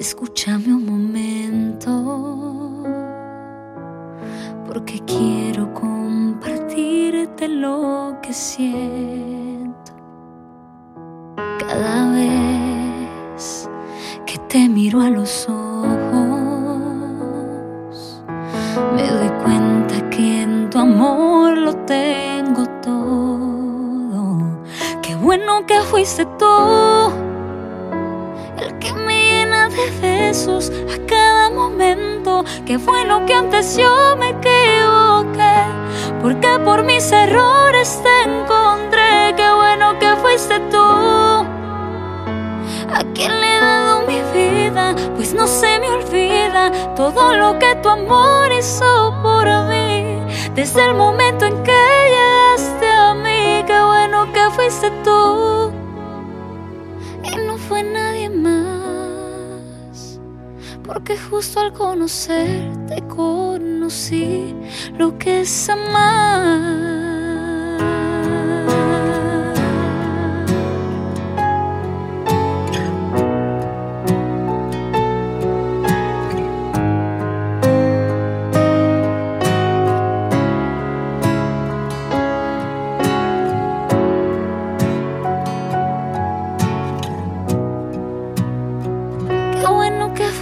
escúchame un momento, porque quiero compartirte lo que siento. Cada vez que te miro a los ojos, me doy cuenta que en tu amor lo tengo todo. Qué bueno que fuiste tú besos a cada momento. Qué bueno que antes yo me equivoqué, porque por mis errores te encontré. Qué bueno que fuiste tú a quien le he dado mi vida, pues no se me olvida todo lo que tu amor hizo por mí. Desde el momento en que llegaste a mí, qué bueno que fuiste tú Porque justo al conocerte conocí lo que es amar.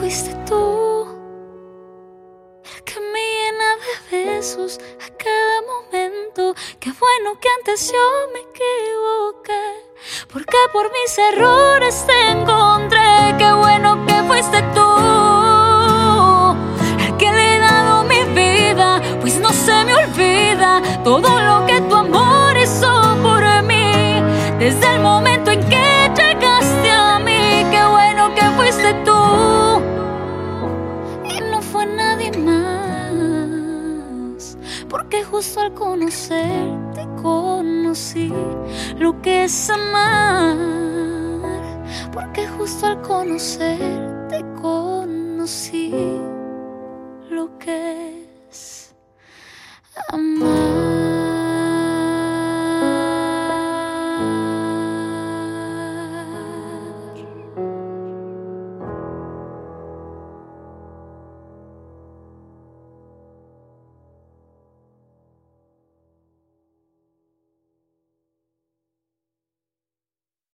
Fuiste tú, el que me llena de besos a cada momento. Qué bueno que antes yo me equivoqué, porque por mis errores te encontré. Qué bueno que fuiste tú, el que le he dado mi vida, pues no se me olvida todo lo Justo al conocerte conocí lo que es amar. Porque justo al conocerte conocí lo que es.